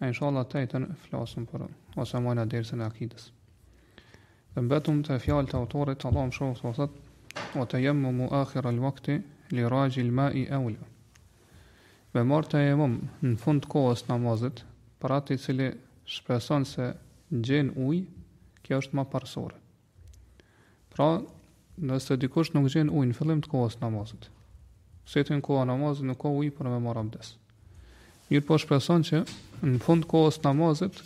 E inshallah të jetën flasim për ose e vazhdojna dersën e akides. Dhe mbetëm te fjalët e autorit, Allahu e mëshiroftë, thotë, uet-tejemumu akhir al vakti, li rajil ma i eula. Me marrë tejemum në fund të kohës namazit, për atë i cili shpreson se gjen ujë, kjo është ma parësore. Pra, nëse dikush nuk gjen ujë në fillim të kohës së namazit, se ka hy koha e namazit nuk ka ujë për me marrë abdes. Mirëpo shpreson që në fund të kohës së namazit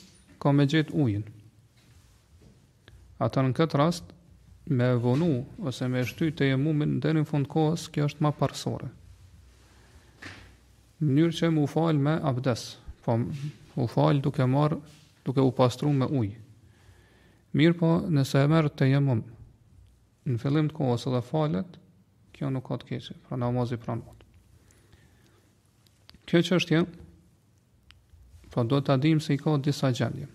ka me gjet ujin. Atëherë në këtë rast me vonu ose me shty tejemumin deri në fund të kohës kjo është ma parësore. Në mënyrë që mu falë me abdes, pra mu falë duke marrë duke u pastru me ujë. Mirëpo, nëse e merr tejemum në fillim të kohës edhe falet, kjo nuk ka të keqe, pra namazi pranohet. Kjo çështje po duhet ta dimë se i ka disa gjendje.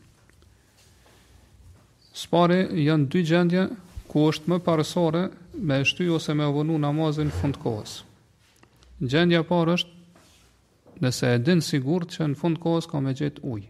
Së pari janë dy gjendje ku është më parësore me e shty ose me vonu namazin në fund të kohës. Gjendja parë është nëse e din sigurt që në fund të kohës ka me gjet ujë.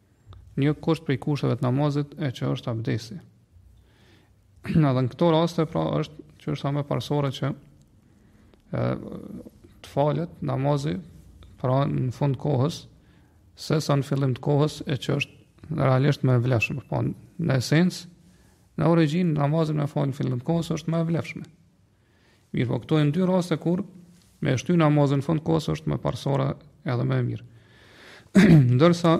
Një kusht prej kushteve të namazit e që është abdesi. Edhe në këto raste, pra është që është ma parësore që e, të falet namazi pra në fund të kohës, se sa në fillim të kohës e që është realisht më e vlefshme. Po në esencë, në origjinë, namazin me falë në fillim të kohës është më e vlefshme. Mirëpo këto janë dy raste kur me e shty namazin fund të kohës është më parësore edhe më e mirë. Ndërsa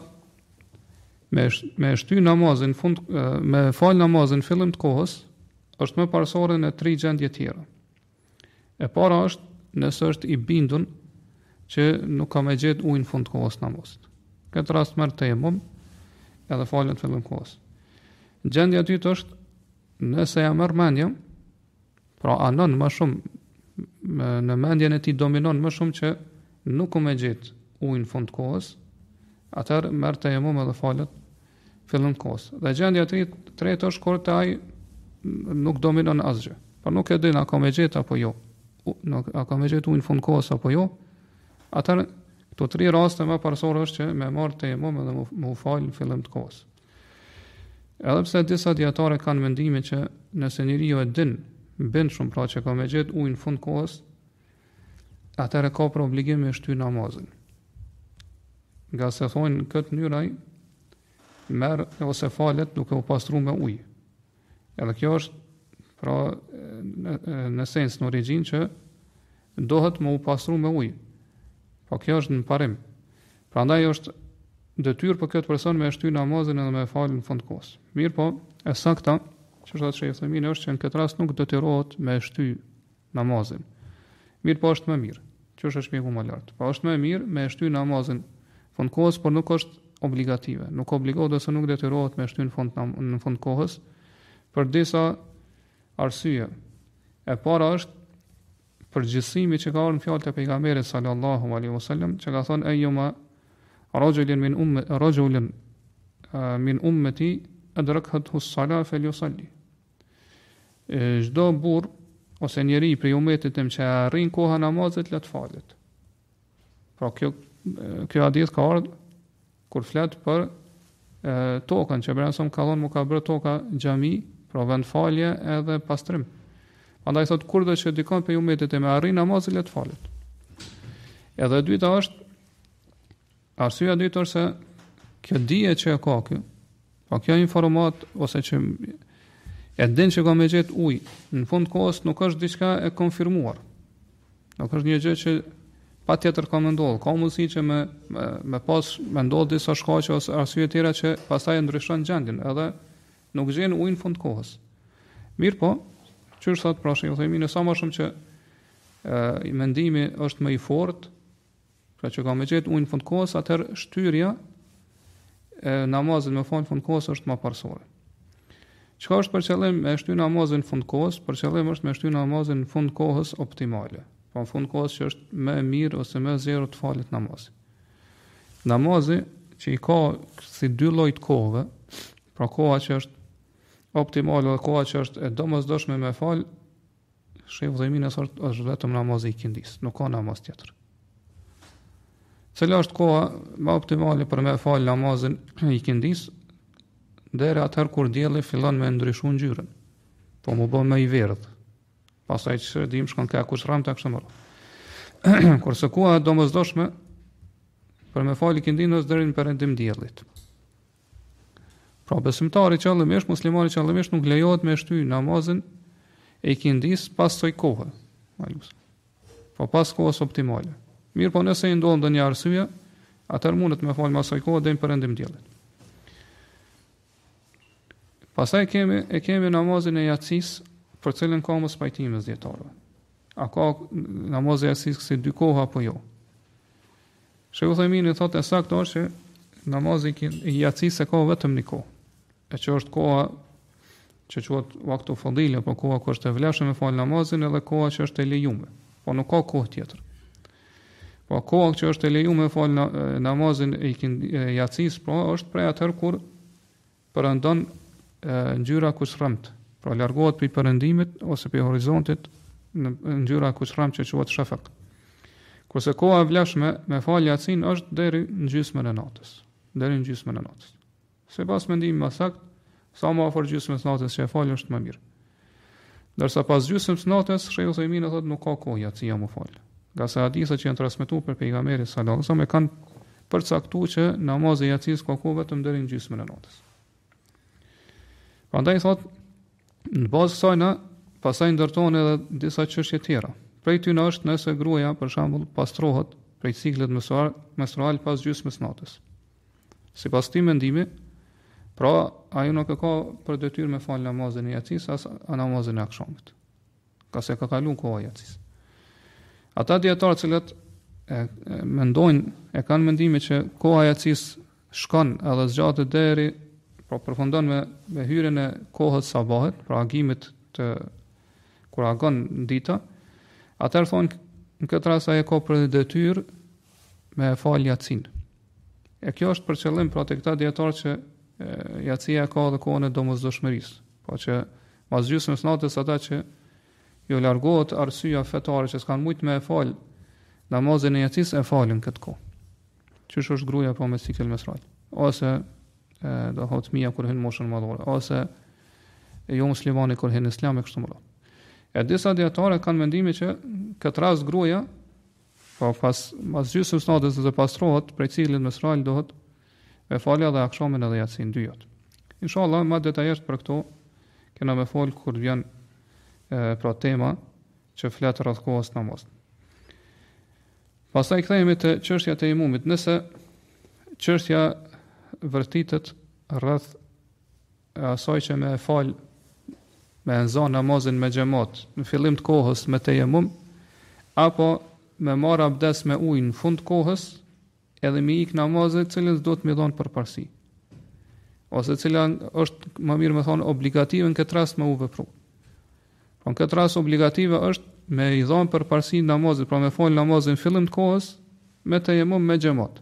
me me e shty namazin fund me fal namazin fillim të kohës është më parësore në tri gjendje tjera. E para është nëse është i bindun që nuk ka me gjet ujin fund të kohës namazit. Këtë rast merr tejemum edhe falet fillim të kohës. Gjendja e dytë është nëse ia merr mendja Pra anon më shumë në mendjen e tij dominon më shumë që nuk ka me gjet ujin fund të kohës, atëherë merr tejemum edhe falet fillim të kohës. Dhe gjendja e tretë është kur te ai nuk dominon asgjë. Po pra nuk e din a ka me gjet apo jo. Nuk a ka me gjet ujin fund të kohës apo jo. Atëherë këto tri raste më parësore është që me marr tejemum edhe me u fal në fillim të kohës. Edhe pse disa dijetarë kanë mendimin që nëse njeriu e din bindshëm pra që ka me gjet ujë në fund të kohës, atëherë e ka për obligim me shty namazin. Ngase thonë në këtë mënyrë ai merr ose falet duke u pastru me ujë. Edhe kjo është pra në sens në origjinë që dohet me u pasru me ujë. Po kjo është në parim. Prandaj është detyrë për këtë person me e shty namazin edhe me e falë në fund kohës. Mirëpo, e sakta, siç tha sheh Uthejmini, është që në këtë rast nuk detyrohet me e shty namazin. Mirpo është më mirë, siç është shpjeguar më lart. Po është më mirë me shty namazin fund kohës, por nuk është obligative. Nuk obligohet ose nuk detyrohet me shty në fund në fund kohës për disa arsye. E para është përgjithësimi që ka ardhur në fjalët e pejgamberit sallallahu alaihi wasallam, që ka thënë ayyuma rajulin min ummi rajulin min ummati adrakathu as-sala falyusalli. E çdo burrë ose njeri prej umetit tim që e arrin koha e namazit le t'falet. Pra ky ky hadith ka ardhur kur flet për e, tokën që Ibrahim ka dhënë, m'u ka bërë toka xhami, pra vend falje edhe pastrim. Prandaj thotë kurdo që dikon prej umetit tim e arrin namazi le t'falet. Edhe e dyta është Arsyeja e dytë është se kjo dije që e ka ky, pa po kjo informatë ose që e din që ka me gjetë ujë, në fund të kohës nuk është diçka e konfirmuar. Nuk është një gjë që patjetër ka me ndodhë. Ka mundësi që me, me, me pas me ndodhë disa shkaqe ose arsye tjera që pasaj e ndryshon gjendjen edhe nuk gjen ujë në fund të kohës. Mirëpo, siç thotë pra sheh Uthejmini, sa ma shumë që e, mendimi është më i fortë, Pra që ka me gjetë ujë në fund kohës, atëherë shtyrja e namazit me falë fund kohës është ma parësore. Çka është për qëllim me shty namazin fund kohës? Për qëllim është me shty namazin fund kohës optimale. Pra fund kohës që është më mirë ose ma zgjedhur të falet namazi. Namazi që i ka këto dy llojet e kohëve, pra koha që është optimale dhe koha që është e domosdoshme me falë, Sheh Uthejmini thotë është vetëm namazi i ikindisë, nuk ka namaz tjetër. Cila është koha ma optimale për me falë namazin e ikindisë, deri atëherë kur dielli fillon me ndryshu ngjyrën, po m'u bo më i verdhë, pasaj që sërë dim shkon ka kush ramë të kështë mërë. Kurse koha e domosdoshme, për me falë ikindinë është deri në perëndim diellit. Pra besimtari qëllimisht, muslimani qëllimisht nuk lejohet me shty namazin e ikindisë pas asaj kohe. Alus. Po pas kohës optimale. Mirëpo nëse i ndodh ndonjë arsye, atëherë mundet me falë mas asaj kohe deri në perëndim diellit. Pasaj kemi, e kemi namazin e jacisë për të cilën ka mospajtim mes dijetarëve. A ka namazi i jacisë kësi dy kohë apo jo? Shejh Uthejmini thotë e saktë është që namazi i jacisë e ka vetëm një kohë, e që është koha që quhet vaktul fadile, po koha kur është e vlefshme me fal namazin edhe koha që është e lejume. Po nuk ka kohë tjetër. Po koha që është e lejume me fal namazin e jacisë, po është prej atëherë kur Perëndon ngjyra kuqrrëmtë, pra largohet prej perëndimit ose prej horizontit ngjyra kuqrrëmtë që quhet shefek. Kurse koha e vlefshme me fal jacinë është deri në gjysmën e natës, deri në gjysmën e natës. Sipas mendimit ma të saktë, sa më afër gjysmës natës që e fal është ma mirë. Ndërsa pas gjysmës së natës, Shejh Uthejmini thotë nuk ka kohë jacia m'u falë. Ngase hadithet që janë transmitu prej pejgamberit salallahu alejhi ve selem e kanë përcaktu që namazi i jacisë ka kohë vetëm deri në gjysmën e natës. Prandaj thot në bazë kësaj na pasaj ndërtohen edhe disa çështje tjera. Prej tyne është nëse gruaja për shembull pastrohet prej ciklit menstrual, menstrual pas gjysmës natës. Sipas këtij mendimi, pra ajo nuk e ka për detyrë me fal namazin e jacisë as namazin e akshamit. Ngase ka kaluar koha e jacisë. Ata dijetarë të cilët e, e mendojnë, e kanë mendimin që koha e jacisë shkon edhe zgjatet deri pra po përfundon me me hyrjen e kohës së sabahit, pra agimit, kur agon dita, atëherë thonë në këtë rast ajo ka për detyrë me fal jacinë. E kjo është për qëllim pra te këta dijetarë që jacija e ka dhe kohën e domosdoshmërisë. Po pra që mbas gjysmës së natës ata që iu largohet arsyja fetare që s'kanë mujtë me e falë namazin e jacisë e falin në këtë kohë. Siç është gruja po me cikël menstrual. Ose e, do të thotë fëmija kur hin në moshën madhore. Ose e jo muslimani kur hin në islam e kështu me E disa dijetarë kanë mendimi që në këtë rast gruja Po pas pas gjysmës natës që pastrohet prej ciklit menstrual duhet me fal edhe akshamin edhe jacinë dyjat. Inshallah më detajisht për këto kena me fol kur vjen e, pra tema që flet rreth kohës së namazit. Pastaj kthehemi te çështja e tejemumit, nëse çështja vërtitet rreth e asaj që me e fal me e zanë namazin me xhamat në fillim të kohës me tejemum apo me marr abdes me ujë në fund të kohës edhe me ik xhematit cilës duhet me i dhonë përparësi ose cila është më mirë me thonë obligative në këtë rast me u veprue po në këtë rast obligative është me i dhonë përparësi namazit pra me fal namazin në fillim të kohës me tejemum me xhamat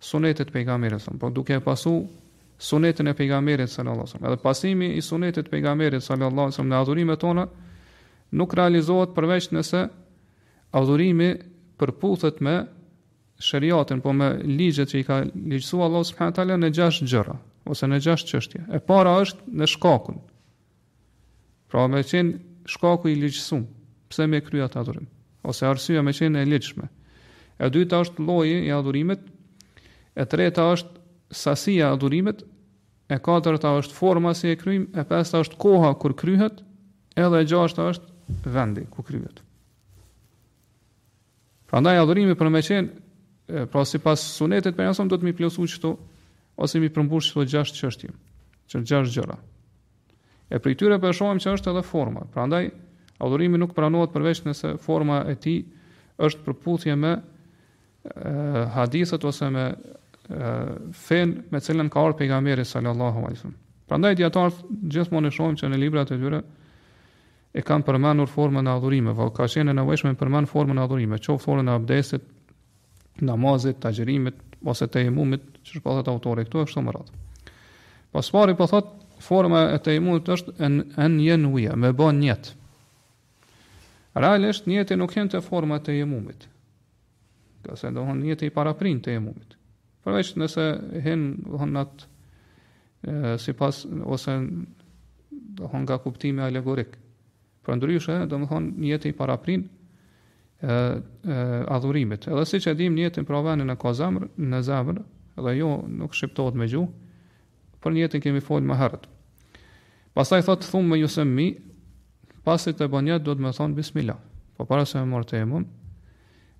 sunetit të pejgamberit sa po duke e pasu sunetin e pejgamberit sallallahu alajhi wasallam edhe pasimi i sunetit të pejgamberit sallallahu alajhi wasallam në adhurimet tona nuk realizohet përveç nëse adhurimi përputhet me sheriatin, po me ligjet që i ka ligjësu Allah subhanahu taala në gjashtë gjëra ose në gjashtë çështje. E para është në shkakun. Pra me qenë shkaku i ligjësum, pse me kry atë adhurim, ose arsyeja me qenë e ligjshme. E dyta është lloji i adhurimit, e treta është sasia e adhurimit, e katërta është forma si e kryjmë, e pesta është koha kur kryhet, edhe e gjashta është vendi ku kryhet. Prandaj adhurimi për me qenë, pra sipas sunetit pejgamberit, do të m'i plotësu qëto, ose m'i përmbush qëto gjashtë çështje, qëto gjashtë gjëra. E prej tyre po shohim që është edhe forma. Prandaj, adhurimi nuk pranohet përveç nëse forma e tij është në përputhje me e, hadithet ose me fenë me cilën ka ardh pejgamberi sallallahu alaihi wasallam. Prandaj dijetarët gjithmonë e shohim që në librat e tyre E kanë përmendur formën e adhurimeve, ka qenë e nevojshme të përmend formën e adhurimeve, qoftë formën e abdestit, namazit, agjërimit ose tejemumit, siç po thotë autori këtu, kështu me radhë. Pra së pari po thotë forma e tejemumit është en en jenuija, me bo nijet. Realisht nijeti nuk hyn te forma e tejemumit. Ngase domethënë nijeti i paraprin tejemumit. Përveç nëse hyn domethënë në atë sipas ose domethënë nga kuptimi alegorik. Përndryshe, domethënë nijeti i paraprin e, e adhurimit. Edhe siç e dimë nijeti pra vendin e ka zemrë, në zemrë, edhe jo nuk shqiptohet me gjuhë, Për nijetin kemi fol më herët. Pastaj thotë thumme jusemmi, pasi të bën nijet duhet të thotë bismillah. Po para se me marrë tejemum,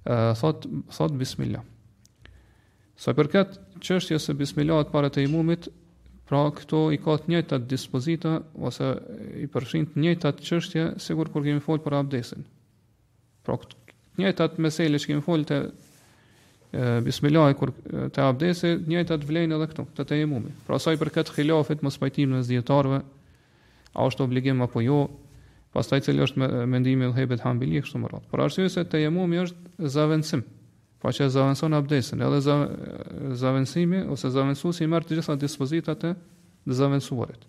thotë thotë bismillah. Sa i përket çështjes së bismillahit para tejemumit, pra kjo i ka të njëjta dispozita ose i përfshin të njëjta çështje sikur kur kemi fol për abdestin. Pra të njëjtat mesele që kemi folë te bismillahi kur te abdesti, të njëjtat vlejnë edhe këtu, te tejemumi. Pra sa i përket khilafit, mospajtimit mes dijetarëve, a është obligim apo jo, pastaj cili është mendimi medhhebit hanbeli, kështu me radhë. Për arsye se tejemumi është zavendësim, pra që zavendëson abdestin, edhe zavendësimi ose zavendësusi i merr të gjitha dispozitat e të zavendësuarit.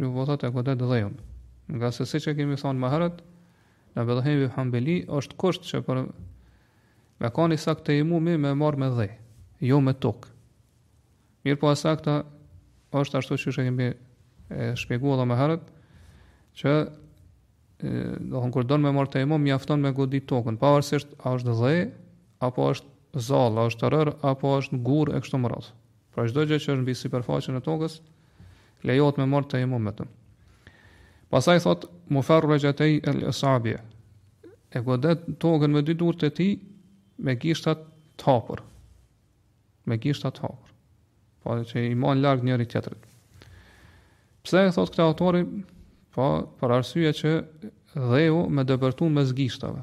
Nuk po thot e godet dheun. Ngase siç e kemi thënë më herët, në medhhebin hanbeli është kusht që për me kanë i sakt tejemumi me marrë me dhe, jo me tokë. Mirëpo e sakta është ashtu siç e kemi shpjegu edhe më herët, që domethënë kur don me marrë tejemum, mjafton me godit tokën, pavarësisht a është dhe, apo është zall, a është rërë, apo është gur e kështu me radhë. Pra çdo gjë që është mbi sipërfaqen e tokës lejohet me marr tejemum me të. Pastaj thot mufarrajatay al-asabi. E godet tokën me dy durt e tij me gishtat të hapur. Me gishtat të hapur. Po që i man larg njëri tjetrit. Pse e thot këtë autori? Po për arsye që dheu me depërtu mes gishtave.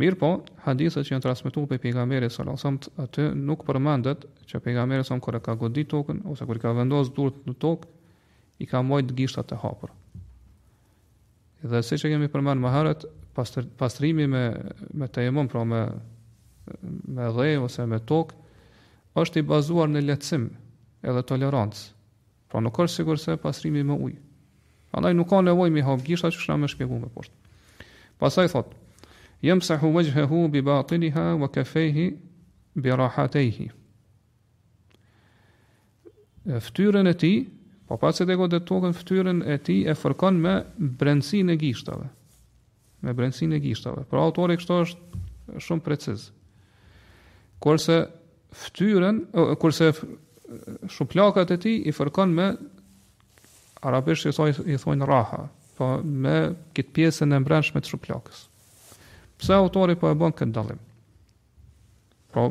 Mirëpo, hadithet që janë transmetu prej pejgamberi sallallahu alajhi wasallam aty nuk përmendet që pejgamberi sallallahu kur e ka godit tokën ose kur i ka vendos durt në tokë i ka mbajt gishtat të hapur. Dhe siç e kemi përmend më herët, pastr pastrimi me me tejemum, pra me me dhe ose me tokë është i bazuar në lehtësim edhe tolerancë. Pra nuk është sikurse pastrimi me ujë. Andaj nuk ka nevojë m'i hap gishtat qysh kena me shpjegu më poshtë. Pastaj thot: Yamsahu wajhahu bi batiniha wa kaffayhi bi rahatayhi. Fytyrën e tij, pa po pasi të e godet tokën, fytyrën e tij e fërkon me brendësinë e gishtave. me brendësinë e gishtave. Pra autori kështu është shumë preciz. Kurse fytyrën, kurse shuplakat e tij i fërkon me arabisht i thonë raha, po me këtë pjesën e mbrendshme të shuplakës. Pse autori po e bën këtë dallim? Po,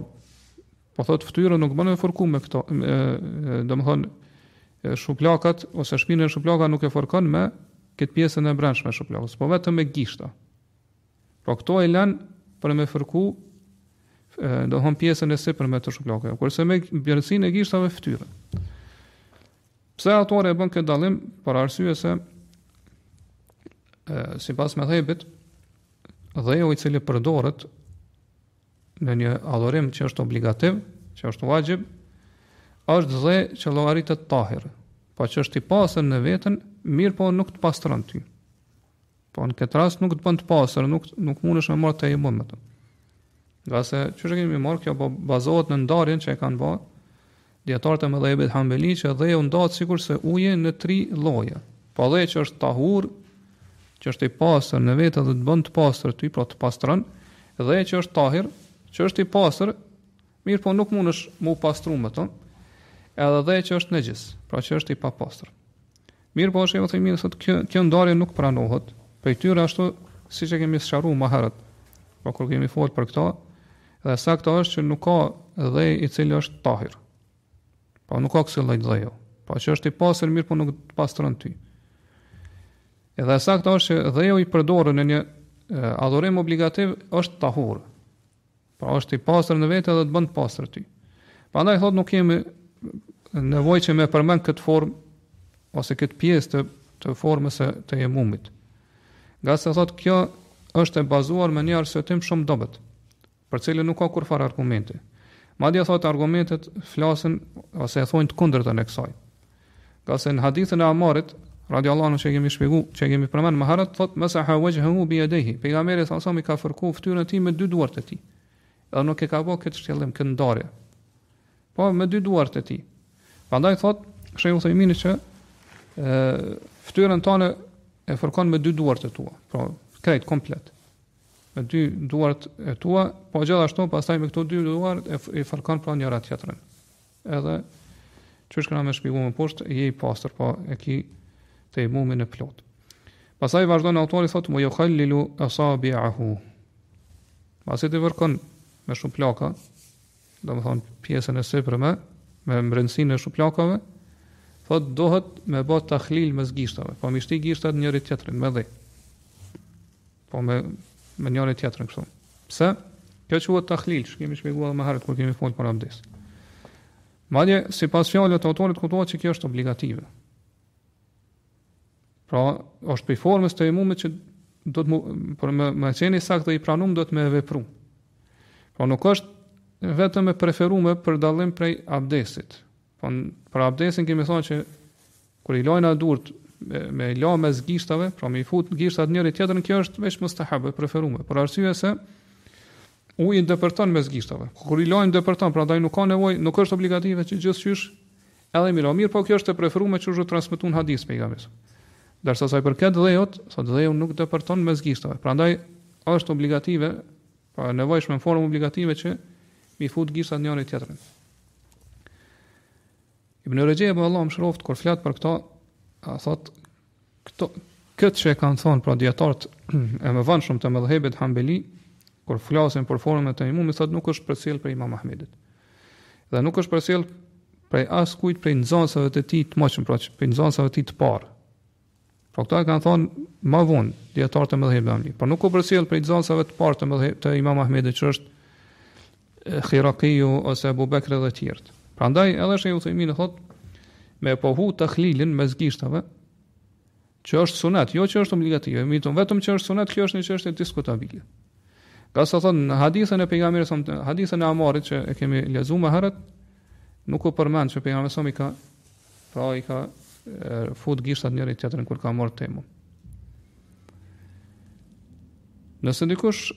po thot fytyra nuk bën me fërku me këto, domethënë, shuplakat, ose shpinën e shuplakave nuk e fërkon me këtë pjesën e brendshme të shuplakës, po vetëm me gishta. Po këto e lën për me fërku, domethënë pjesën e sipërme të shuplakave, kurse me brendësinë e gishtave fytyrën. Pse autori e bën këtë dallim për arsye se sipas medhhebit dheu i cili përdoret në një adhurim që është obligativ, që është wajib, është dhe që llogaritet tahir, po që është i pasër në veten, mirëpo nuk të pastron ty. Po në këtë rast nuk të bën të pasër, nuk nuk mundesh me marr tejemum me të. Ngase qysh e kemi marr kjo po bazohet në ndarjen që e kanë bërë Dijetarët e medhhebit hambeli që dheun e ndajnë sikurse ujin në tri lloje. Po dhe që është tahur, që është i pastër në vete dhe të bën të pastër ty pra të pastron, dhe që është tahir, që është i pastër, mirëpo nuk mundesh m'u pastru me të, edhe dhe që është nexhis, pra që është i papastër. Mirëpo Shejh Uthejmini thotë kjo kjo ndarje nuk pranohet prej tyre ashtu siç e kemi sqaruar më herët. Po kur kemi fol për këto, dhe e sakta është që nuk ka dhe i cili është tahir. Po nuk ka kësi lloj dheu. Po që është i pastër mirëpo nuk të pastron ty. Edhe e sakta është që dheu i përdorur në një adhurim obligativ është tahur. Pra është i pastër në vete dhe të bën të pastër ty. Prandaj thot nuk kemi nevojë që me përmend këtë formë ose këtë pjesë të të formës së tejemumit. Ngase thot kjo është e bazuar me një arsyetim shumë të dobët, për të cilin nuk ka kurfar argumenti. Madje thot argumentet flasin ose e thonë të kundërtën e kësaj. Ngase në hadithin e Amarit, radiallahu anhu që kemi shpjegu, që kemi përmend më herët, thot masaha wajhahu bi yadayhi. Pejgamberi salallahu alejhi ue selem ka fërku fytyrën e tij me dy duart e tij. Edhe nuk e ka bë këtë shtjellim këtë ndarje. Po me dy duart e tij. Prandaj thot Shejh Uthejmini që ë fytyrën tonde e fërkon me dy duart e tua. Pra, krejt komplet. Me dy duart e tua, po gjithashtu pastaj me këto dy duart e fërkon pra njëra tjetrën. Edhe siç kena me shpjegu më poshtë, je i pastër, pra po, e ki tejemumin e plot. Pastaj vazhdon autori, thotë, ue juhallilu esabiahu. Pasi t'i fërkon me shuplaka, domethonë pjesën e sipërme, me mbrendësinë e shuplakave, thotë, duhet me bo tahlil mes gishtave, pra po, m'i shti gishtat njëri-tjetrin, me dhe. Po me me njëri tjetrin kështu. Pse? Kjo quhet tahlil, që kemi shpjeguar më herët kur kemi folur për abdes. Madje sipas fjalës së autorit kuptohet se kjo është obligative. Pra, është prej formës së tejemumit që duhet për me me qenë i saktë dhe i pranum duhet me e vepru. Pra nuk është vetëm e preferume për dallim prej abdesit. Po për abdesin kemi thënë që kur i lajmë durt me, me la mes gishtave, pra me i fut gishtat njëri tjetrën, kjo është veç mustahab e preferuar. Për arsye se uji ndëperton mes gishtave. Kur i lajmë ndëperton, prandaj nuk ka nevojë, nuk është obligative që gjithçysh edhe mirë, mirëpo kjo është e preferuar siç u transmetua në hadith pejgamberit. Ndërsa sa i përket dheut, thotë dheu nuk depërton mes gishtave. Prandaj është obligative, pra e nevojshme në formë obligative që m'i fut gishtat njëri tjetrin. Ibn Rexhebi Allahu e mëshiroft kur flet për këto, a thot këto këtë që e kanë thonë pra dijetart e mëvonshëm të medhhebit Hanbeli kur flasin për formën e tejemumit thot nuk është përcjell prej Imam Ahmedit. Dhe nuk është përcjell prej askujt prej nxënësve të tij të moçëm, pra prej nxënësve të tij të parë. Po këta e kanë thonë më vonë dijetar të medhhebit Hanbeli, por nuk u përcjell prej nxansave të parë të mëdhë të Imam Ahmedit që është Hirakiu ose Ebu Bekr dhe të tjerë. Prandaj edhe Shejh Uthejmini thot me pohu tahlilin mes gishtave që është sunet, jo që është obligative, mirëpo vetëm që është sunet, kjo është një çështje diskutabile. Ngase thot në hadithin e pejgamberit, hadithin e Amarit që e kemi lexu më herët, nuk u përmend që pejgamberi sa ka Pra i ka fut gishtat njëri tjetrin kur ka marrë tejemum. Nëse dikush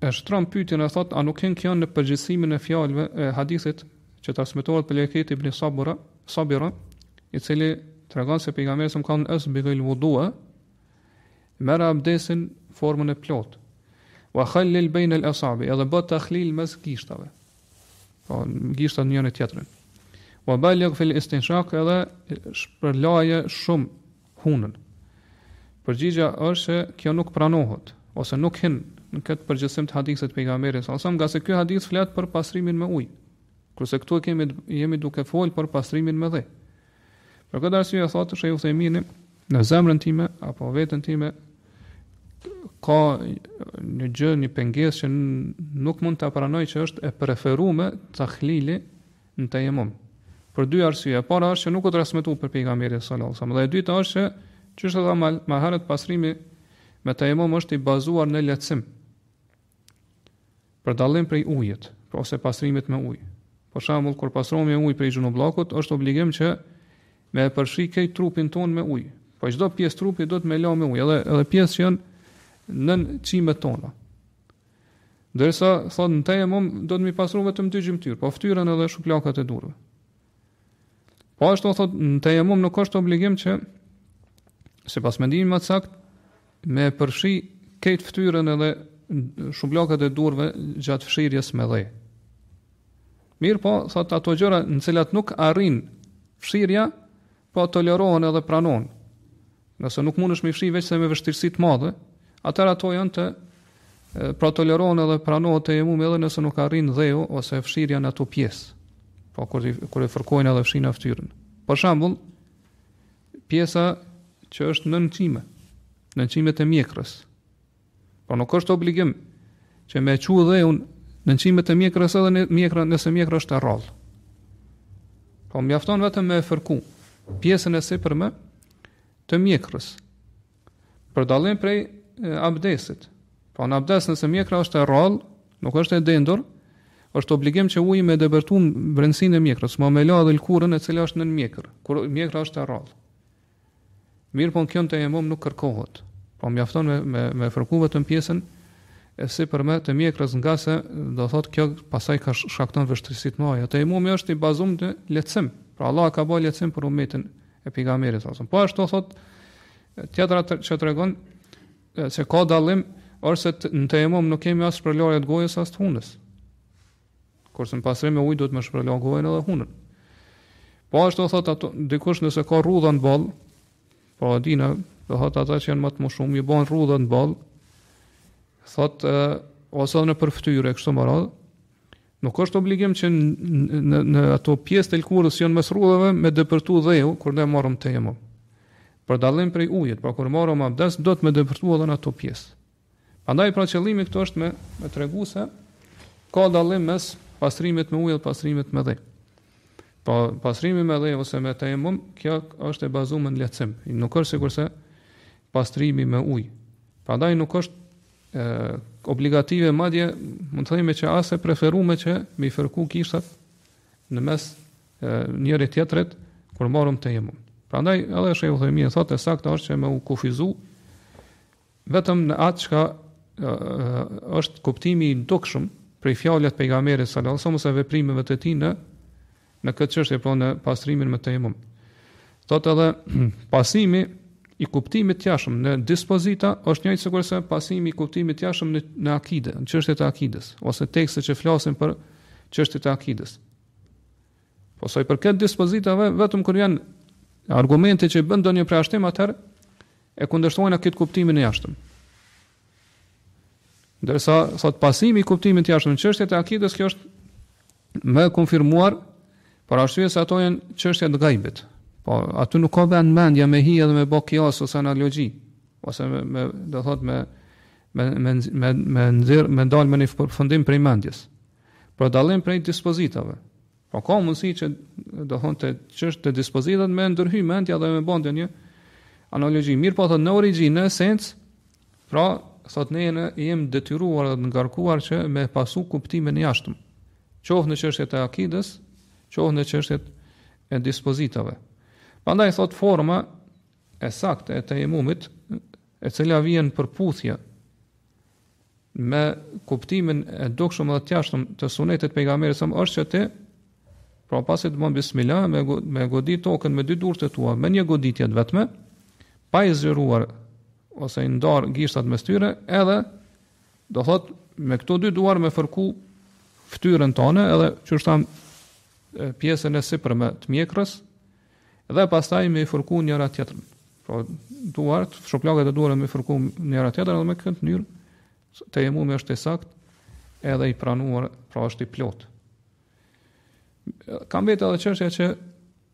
e shtron pyetjen e thot a nuk hin kjo në përgjithësimin e fjalëve e hadithit që transmetohet prej Lekit ibn Sabura, Sabira, i cili tregon se pejgamberi sa ka thanë asbigil wudua, merr abdesin në formën e plot. Wa khallil bain al asabi, edhe bë takhlil mes gishtave. Fut gishtat njëri tjetrin. Wa baligh fil istinshaq edhe shpërlaje shumë hunën. Përgjigja është se kjo nuk pranohet ose nuk hin në këtë përgjithësim të hadithit të pejgamberit sa sa nga se ky hadith flet për pastrimin me ujë. Kurse këtu kemi jemi duke fol për pastrimin me dhe. Për këtë arsye thotë Shejh Uthejmini, në zemrën time apo veten time ka një gjë, një pengesë që nuk mund ta pranoj që është e preferuar tahlili në tejemum. Për dy arsye. E para është që nuk u transmetuar prej pejgamberit sallallahu alajhi wasallam. Dhe e dyta është që siç e thamë ma herët pasrimi me tejemum është i bazuar në lehtësim. Për dallim prej ujit, pra ose pastrimit me ujë. Për shembull, kur pastrohemi me ujë prej xhunubllakut, është obligim që me e përfshi krejt trupin tonë me ujë. Po çdo pjesë trupi duhet me la me ujë, edhe edhe pjesë që janë nën qimet tona. Ndërsa thot në tejemum duhet me i pastru vetëm dy gjymtyr, po fytyrën edhe shuplakat e durve. Po ashtu thot në tejemum nuk është obligim që sipas mendimit më të saktë Me e përfshi krejt fytyrën edhe shuplakat e durve gjatë fshirjes me dhe. Mirëpo, thot ato gjëra në cilat nuk arrin fshirja, po tolerohen edhe pranohen. Nëse nuk mundesh me fshi veçse me vështirësi t'madhe, atër ato janë të pra tolerohen edhe pranohet tejemum edhe nëse nuk arrin dheu ose fshirja në ato pjesë. Po kur, kur e fërkojnë edhe fshinë ftyrën. Për shembull, Pjesa që është nën qime, nën qimet e mjekrës. Po nuk është obligim që me qu dheun nën qimet e mjekrës edhe mjekra, nëse mjekra është e rrallë. Po mjafton vetëm me fërku pjesën e sipërme të mjekrës. Për dallim prej abdesit. Pra në abdes nëse mjekra është e rrallë, nuk është e dendur, është obligim që uji me depërtu brendësinë e mjekrës, ma me la dhe lkurën e cila është në mjekër, kur mjekra është e rrallë. Mirëpo në kjo në tejemum nuk kërkohet, po mjafton me, me, me fërku vetëm pjesën e sipërme të mjekrës ngase do thot kjo pasaj ka shkakton vështirësi dhe ajo. Tejemumi është i bazum te lehtësim, pra Allah ka ba lehtësim për umetin e pejgamberit sallallahu alajhi wasallam. Po ashtu thot tjetra të, që tregon se ka dallim ose në tejemum nuk kemi as shpërlarje të gojës as të hundës. Kurse në pastrim me ujë duhet me shpërlo gojën edhe hundën. Po ashtu thot ato dikush nëse ka rrudha në ball, po e dimë do thot ata që janë më të më shumë i bën rrudha në ball, thot e, ose në fytyrë kështu me radhë, Nuk është obligim që në, në ato pjesë të lkurës që janë mes rrudhave me depërtu dheu kur ne marrim tejemum. Për dallim prej ujit, pra kur marrim abdes duhet me depërtu edhe në ato pjesë. Prandaj pra qëllimi këtu është me me tregu se ka dallim mes pastrimit me ujë dhe pastrimit me dhe. Pra po, pastrimi me dhe ose me tejemum, kjo është e bazuar në lehtësim. Nuk është sikurse pastrimi me ujë. Prandaj nuk është e, obligative madje mund të themi që as e preferume që me i fërku gishtat në mes njëri tjetrit kur marrëm tejemum. Prandaj edhe shejh Uthejmini thot e sakta është që me u kufizu vetëm në atë çka është kuptimi i dukshëm prej fjalëve pejgamberit salallahu alejhi ve selem ose veprimeve të tij në në këtë çështje po në pastrimin me tejemum. Thotë edhe pasimi i kuptimit të jashtëm në dispozita është njëjtë sikurse pasimi i kuptimit të jashtëm në në akide, në çështjet e akides ose tekste që flasin për çështjet e akides. Po sa i përket dispozitave, vetëm kur ka argumente që bën ndonjë përjashtim atëherë e kundërshtojnë këtë kuptimin e jashtëm. Ndërsa thot pasimi i kuptimit të jashtëm në çështjet e akides kjo është më e konfirmuar për arsye se ato janë çështje të gajbit. Po aty nuk ka vend mendja me hi edhe me bë kijas ose analogji ose me, me do thot me me me me me nxjerr me dal me një përfundim prej mendjes. Për dallim prej dispozitave. Po ka mundësi që do thotë te çështjet, te dispozitat me ndërhy mendja dhe me bë ndonjë analogji. Mirëpo thotë në origjinë, në esencë, pra thotë ne jemi të detyruar dhe të ngarkuar që me pasu kuptimin e jashtëm. Qoftë në çështjet e akidës, qoftë në çështjet e dispozitave. Prandaj thotë forma e saktë e tejemumit, e cila vjen në përputhje me kuptimin e dukshëm dhe të jashtëm të sunetit të pejgamberit sallam është që ti pra pasi të bësh bismillah me me godit tokën me dy durt e tua me një goditje të vetme pa i zgjeruar ose i nda gishtat mes tyre edhe do thotë me këto dy duar me fërku fytyrën tonë edhe siç thamë pjesën e sipërme të mjekrës Dhe pastaj me i fërku njëra tjetrën. Pra, duart, shuplakat e duarve me i fërku njëra tjetrën dhe me këtë mënyrë tejemumi është i saktë edhe i pranuar, pra është i plotë. Ka mbetë edhe çështja që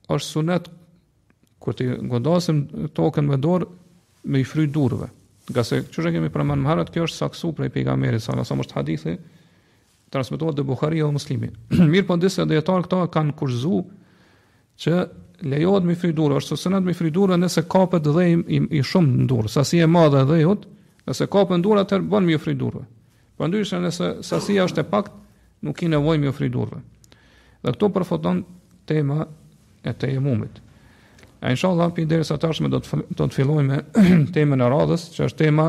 është sunet kur të godasim tokën me dorë me i fry durve. Ngase siç e kemi përmendë më herët, kjo është saktësu prej pejgamberit, salasëm është hadithi, Transmetojnë edhe Buhariu dhe Muslimi. Mirëpo disa dijetarë këtë e kanë kufizu që lejohet me i fry durve, është sunet me i fry durve nëse kapet dheu, i, i shumë në durë, sasi e madhe e dheut, nëse kapet në durë, atëherë bën me i fry durve. Përndryshe nëse sasia është e paktë, nuk ka nevojë me i fry durve. Dhe këtu përfundon tema e tejemumit. A inshallah, përderisa tashmë do të, do të filloj me temën e radhës, që është tema